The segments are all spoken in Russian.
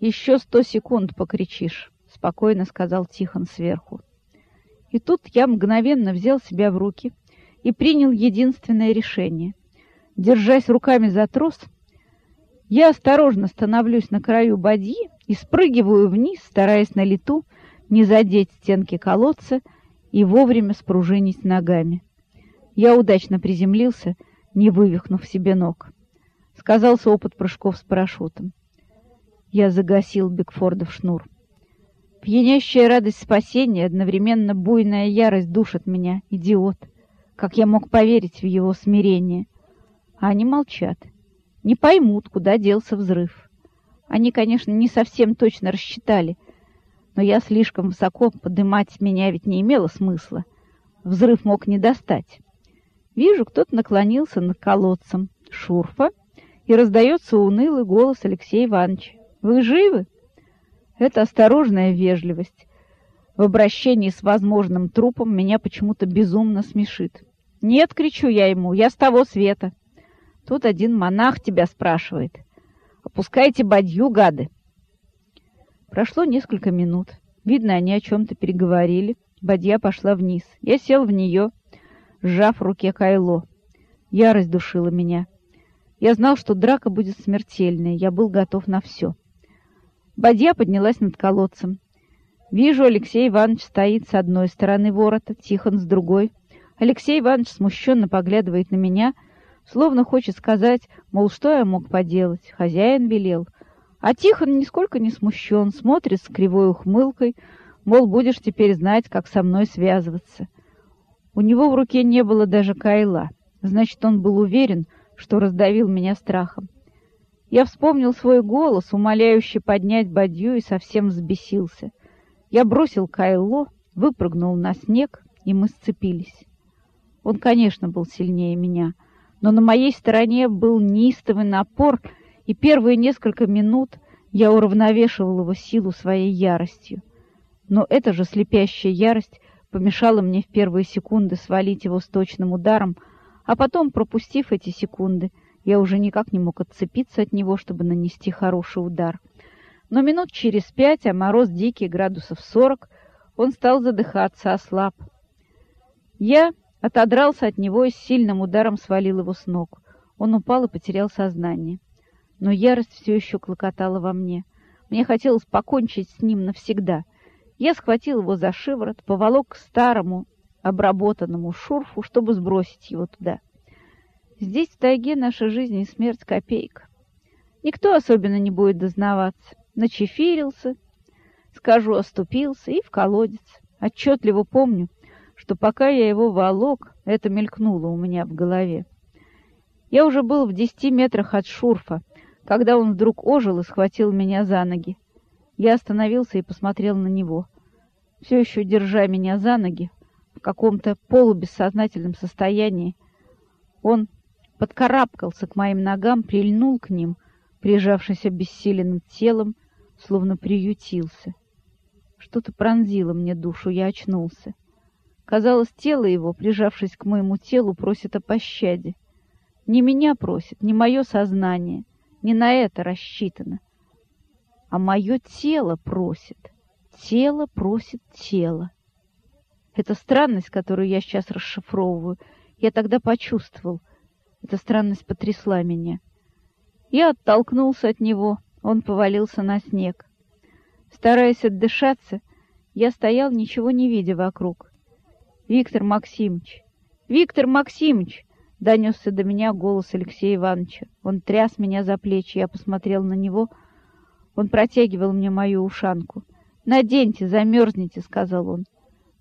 «Еще сто секунд покричишь», — спокойно сказал Тихон сверху. И тут я мгновенно взял себя в руки и принял единственное решение. Держась руками за трос, я осторожно становлюсь на краю бадьи и спрыгиваю вниз, стараясь на лету не задеть стенки колодца и вовремя спружинить ногами. Я удачно приземлился, не вывихнув себе ног. Сказался опыт прыжков с парашютом. Я загасил Бигфордов шнур. Пьянящая радость спасения, одновременно буйная ярость душит меня, идиот. Как я мог поверить в его смирение? А они молчат. Не поймут, куда делся взрыв. Они, конечно, не совсем точно рассчитали, но я слишком высоко поднимать меня ведь не имело смысла. Взрыв мог не достать. Вижу, кто-то наклонился над колодцем. Шурфа. И раздается унылый голос Алексея Ивановича. «Вы живы?» Это осторожная вежливость. В обращении с возможным трупом меня почему-то безумно смешит. «Нет!» — кричу я ему. «Я с того света!» Тут один монах тебя спрашивает. «Опускайте бадью, гады!» Прошло несколько минут. Видно, они о чем-то переговорили. Бадья пошла вниз. Я сел в нее, сжав в руке кайло. Ярость душила меня. Я знал, что драка будет смертельной. Я был готов на все. Бадья поднялась над колодцем. Вижу, Алексей Иванович стоит с одной стороны ворота, Тихон с другой. Алексей Иванович смущенно поглядывает на меня, словно хочет сказать, мол, что я мог поделать, хозяин велел. А Тихон нисколько не смущен, смотрит с кривой ухмылкой, мол, будешь теперь знать, как со мной связываться. У него в руке не было даже кайла, значит, он был уверен, что раздавил меня страхом. Я вспомнил свой голос, умоляющий поднять бадью, и совсем взбесился. Я бросил кайло, выпрыгнул на снег, и мы сцепились. Он, конечно, был сильнее меня, но на моей стороне был неистовый напор, и первые несколько минут я уравновешивал его силу своей яростью. Но эта же слепящая ярость помешала мне в первые секунды свалить его с точным ударом, а потом, пропустив эти секунды, я уже никак не мог отцепиться от него, чтобы нанести хороший удар. Но минут через пять, а мороз дикий, градусов сорок, он стал задыхаться, ослаб. Я отодрался от него и с сильным ударом свалил его с ног. Он упал и потерял сознание. Но ярость все еще клокотала во мне. Мне хотелось покончить с ним навсегда. Я схватил его за шиворот, поволок к старому обработанному шурфу, чтобы сбросить его туда. Здесь, в тайге, наша жизнь и смерть копейка. Никто особенно не будет дознаваться. Начефирился, скажу, оступился и в колодец. Отчетливо помню, что пока я его волок, это мелькнуло у меня в голове. Я уже был в десяти метрах от шурфа, когда он вдруг ожил и схватил меня за ноги. Я остановился и посмотрел на него. Все еще держа меня за ноги, в каком-то полубессознательном состоянии, он подкарабкался к моим ногам, прильнул к ним, прижавшись обессиленным телом, словно приютился. Что-то пронзило мне душу, я очнулся. Казалось, тело его, прижавшись к моему телу, просит о пощаде. Не меня просит, не мое сознание, не на это рассчитано, а мое тело просит. Тело просит тело. Это странность, которую я сейчас расшифровываю, я тогда почувствовал, эта странность потрясла меня. Я оттолкнулся от него, он повалился на снег. Стараясь отдышаться, я стоял, ничего не видя вокруг. «Виктор Максимович! Виктор Максимович!» — донесся до меня голос Алексея Ивановича. Он тряс меня за плечи, я посмотрел на него. Он протягивал мне мою ушанку. «Наденьте, замерзнете», — сказал он.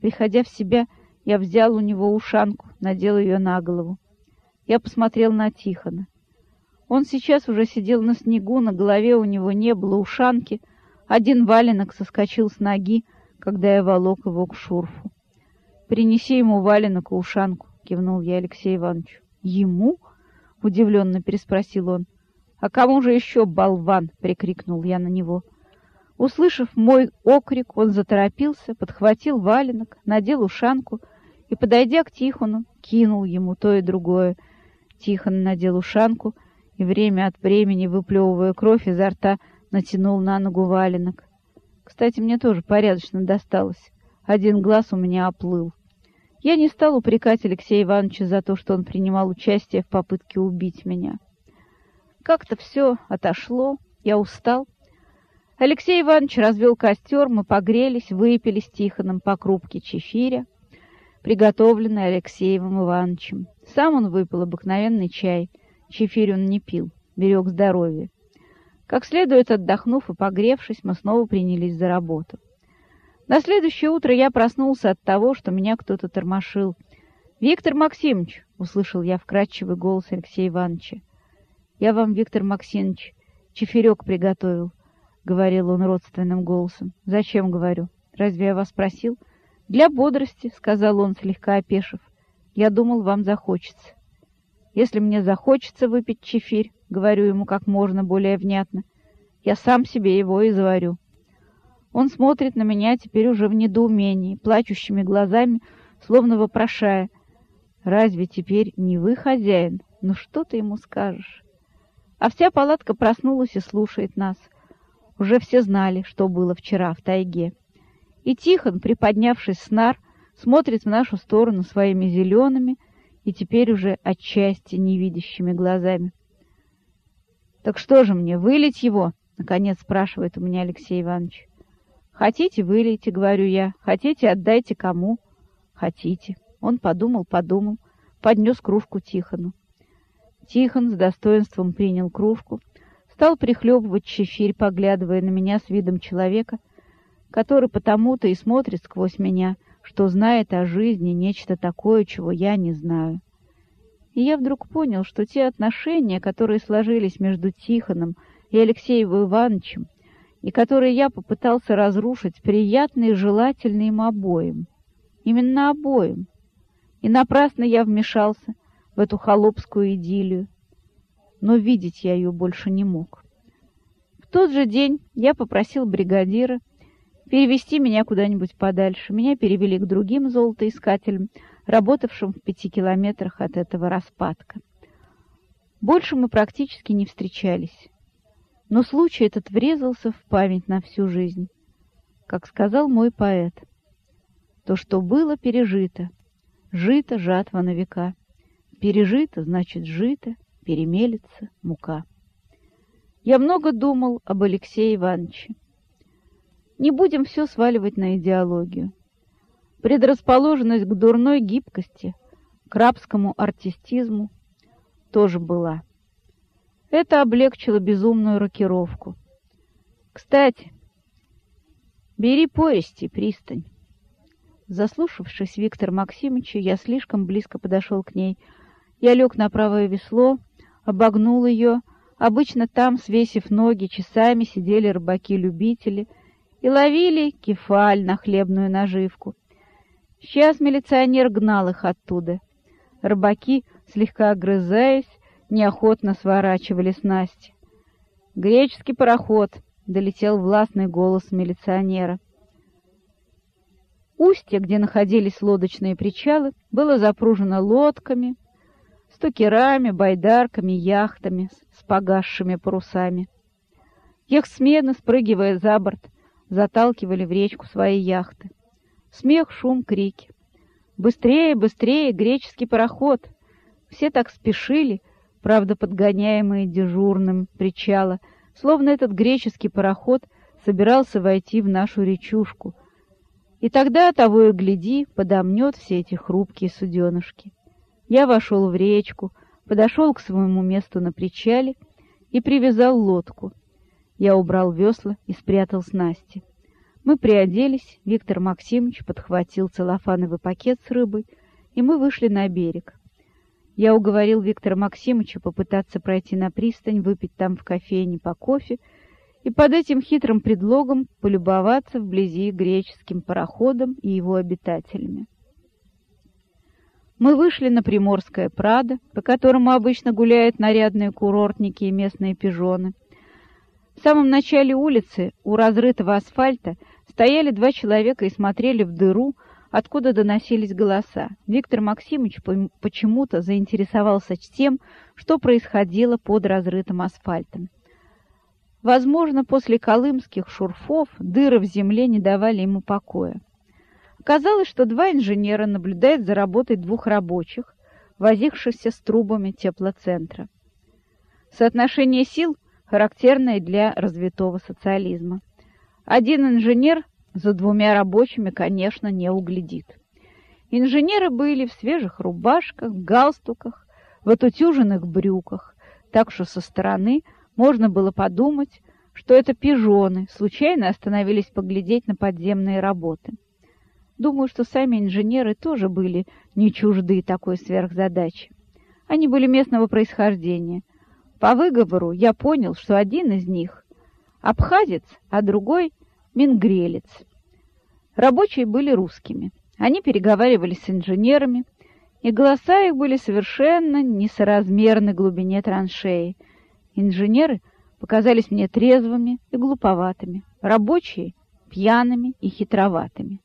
Приходя в себя, я взял у него ушанку, надел ее на голову. Я посмотрел на Тихона. Он сейчас уже сидел на снегу, на голове у него не было ушанки. Один валенок соскочил с ноги, когда я волок его к шурфу. «Принеси ему валенок и ушанку», — кивнул я Алексею Ивановичу. «Ему?» — удивленно переспросил он. «А кому же еще, болван?» — прикрикнул я на него. Услышав мой окрик, он заторопился, подхватил валенок, надел ушанку и, подойдя к Тихону, кинул ему то и другое — Тихон надел ушанку и, время от времени выплевывая кровь изо рта, натянул на ногу валенок. Кстати, мне тоже порядочно досталось. Один глаз у меня оплыл. Я не стал упрекать Алексея Ивановича за то, что он принимал участие в попытке убить меня. Как-то все отошло, я устал. Алексей Иванович развел костер, мы погрелись, выпили с Тихоном по крупке чефиря, приготовленной Алексеевым Ивановичем. Сам он выпил обыкновенный чай, чефирь он не пил, берег здоровье. Как следует отдохнув и погревшись, мы снова принялись за работу. На следующее утро я проснулся от того, что меня кто-то тормошил. «Виктор Максимович!» — услышал я вкрадчивый голос Алексея Ивановича. «Я вам, Виктор Максимович, чефирек приготовил», — говорил он родственным голосом. «Зачем, — говорю? Разве я вас просил?» «Для бодрости», — сказал он, слегка опешив. «Я думал, вам захочется». «Если мне захочется выпить чефирь, — говорю ему как можно более внятно, — я сам себе его и заварю». Он смотрит на меня теперь уже в недоумении, плачущими глазами, словно вопрошая, «Разве теперь не вы хозяин? Ну что ты ему скажешь?» А вся палатка проснулась и слушает нас. Уже все знали, что было вчера в тайге. И Тихон, приподнявшись с нар, смотрит в нашу сторону своими зелеными и теперь уже отчасти невидящими глазами. «Так что же мне, вылить его?» — наконец спрашивает у меня Алексей Иванович. «Хотите, вылейте, — говорю я. Хотите, отдайте кому?» «Хотите». Он подумал, подумал, поднес кружку Тихону. Тихон с достоинством принял кружку, стал прихлебывать чефирь, поглядывая на меня с видом человека, который потому-то и смотрит сквозь меня, что знает о жизни нечто такое, чего я не знаю. И я вдруг понял, что те отношения, которые сложились между Тихоном и Алексеем Ивановичем, и которые я попытался разрушить, приятны и желательны им обоим. Именно обоим. И напрасно я вмешался в эту холопскую идиллию. Но видеть я ее больше не мог. В тот же день я попросил бригадира перевести меня куда-нибудь подальше. Меня перевели к другим золотоискателям, работавшим в пяти километрах от этого распадка. Больше мы практически не встречались но случай этот врезался в память на всю жизнь. Как сказал мой поэт, то, что было пережито, жито жатва на века. Пережито, значит, жито, перемелится мука. Я много думал об Алексее Ивановиче. Не будем все сваливать на идеологию. Предрасположенность к дурной гибкости, к рабскому артистизму тоже была. Это облегчило безумную рокировку. Кстати, бери повести, пристань. Заслушавшись Виктор Максимовича, я слишком близко подошел к ней. Я лег на правое весло, обогнул ее. Обычно там, свесив ноги, часами сидели рыбаки-любители и ловили кефаль на хлебную наживку. Сейчас милиционер гнал их оттуда. Рыбаки, слегка огрызаясь, неохотно сворачивали снасти. «Греческий пароход!» — долетел властный голос милиционера. Устье, где находились лодочные причалы, было запружено лодками, стукерами, байдарками, яхтами с погасшими парусами. Их смены, спрыгивая за борт, заталкивали в речку свои яхты. Смех, шум, крики. «Быстрее, быстрее! Греческий пароход!» Все так спешили, правда подгоняемые дежурным причала, словно этот греческий пароход собирался войти в нашу речушку. И тогда, того и гляди, подомнет все эти хрупкие суденышки. Я вошел в речку, подошел к своему месту на причале и привязал лодку. Я убрал весла и спрятал снасти. Мы приоделись, Виктор Максимович подхватил целлофановый пакет с рыбой, и мы вышли на берег. Я уговорил Виктора Максимовича попытаться пройти на пристань, выпить там в кофейне по кофе и под этим хитрым предлогом полюбоваться вблизи греческим пароходом и его обитателями. Мы вышли на Приморское Прадо, по которому обычно гуляют нарядные курортники и местные пижоны. В самом начале улицы, у разрытого асфальта, стояли два человека и смотрели в дыру, откуда доносились голоса. Виктор Максимович почему-то заинтересовался тем, что происходило под разрытым асфальтом. Возможно, после колымских шурфов дыры в земле не давали ему покоя. Оказалось, что два инженера наблюдают за работой двух рабочих, возившихся с трубами теплоцентра. Соотношение сил характерное для развитого социализма. Один инженер за двумя рабочими, конечно, не углядит. Инженеры были в свежих рубашках, галстуках, в отутюженных брюках, так что со стороны можно было подумать, что это пижоны случайно остановились поглядеть на подземные работы. Думаю, что сами инженеры тоже были не чужды такой сверхзадачи. Они были местного происхождения. По выговору я понял, что один из них — абхазец, а другой — мингрелец. Рабочие были русскими. Они переговаривались с инженерами, и голоса их были совершенно несоразмерны глубине траншеи. Инженеры показались мне трезвыми и глуповатыми, рабочие — пьяными и хитроватыми.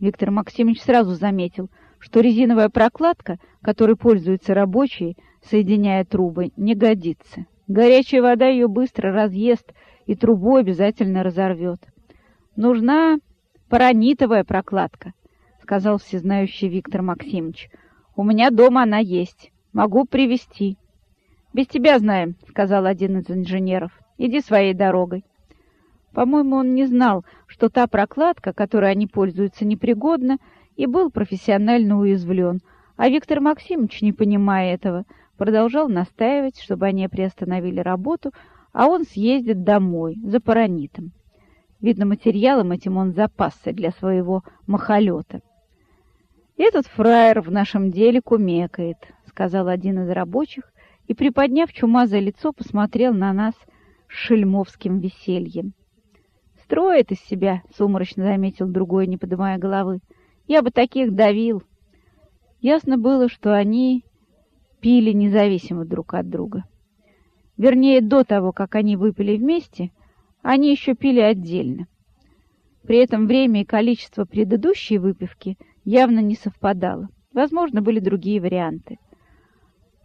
Виктор Максимович сразу заметил, что резиновая прокладка, которой пользуются рабочие, соединяя трубы, не годится. Горячая вода ее быстро разъест и трубу обязательно разорвет. Нужна паранитовая прокладка, сказал всезнающий Виктор Максимович. У меня дома она есть. Могу привезти. Без тебя знаем, сказал один из инженеров. Иди своей дорогой. По-моему, он не знал, что та прокладка, которой они пользуются, непригодна, и был профессионально уязвлен. А Виктор Максимович, не понимая этого, продолжал настаивать, чтобы они приостановили работу, а он съездит домой за паранитом. Видно, материалом этим он запасся для своего махолета. «Этот фраер в нашем деле кумекает», — сказал один из рабочих, и, приподняв чумазое лицо, посмотрел на нас шельмовским весельем. «Строит из себя», — сумрачно заметил другой, не поднимая головы. «Я бы таких давил». Ясно было, что они пили независимо друг от друга. Вернее, до того, как они выпили вместе, они еще пили отдельно. При этом время и количество предыдущей выпивки явно не совпадало. Возможно, были другие варианты.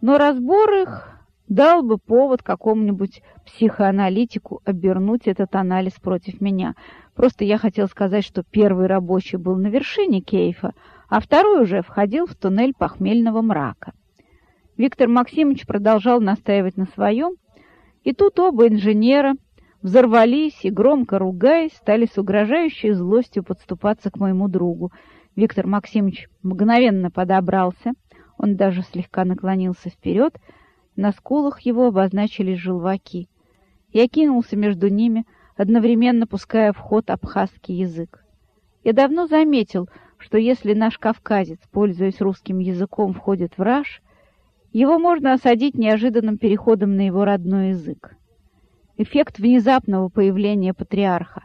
Но разбор их дал бы повод какому-нибудь психоаналитику обернуть этот анализ против меня. Просто я хотел сказать, что первый рабочий был на вершине кейфа, а второй уже входил в туннель похмельного мрака. Виктор Максимович продолжал настаивать на своем, и тут оба инженера взорвались и, громко ругаясь, стали с угрожающей злостью подступаться к моему другу. Виктор Максимович мгновенно подобрался, он даже слегка наклонился вперед, на скулах его обозначились желваки. Я кинулся между ними, одновременно пуская в ход абхазский язык. Я давно заметил, что если наш кавказец, пользуясь русским языком, входит в раж, его можно осадить неожиданным переходом на его родной язык. Эффект внезапного появления патриарха.